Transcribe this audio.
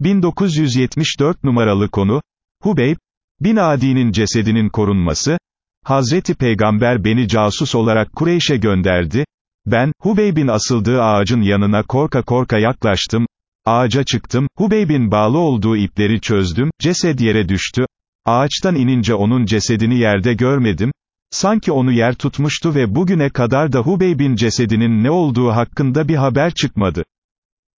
1974 numaralı konu, Hubeyb, bin Adi'nin cesedinin korunması, Hazreti Peygamber beni casus olarak Kureyş'e gönderdi, ben, Hubeyb'in asıldığı ağacın yanına korka korka yaklaştım, ağaca çıktım, Hubeyb'in bağlı olduğu ipleri çözdüm, cesed yere düştü, ağaçtan inince onun cesedini yerde görmedim, sanki onu yer tutmuştu ve bugüne kadar da Hubeyb'in cesedinin ne olduğu hakkında bir haber çıkmadı.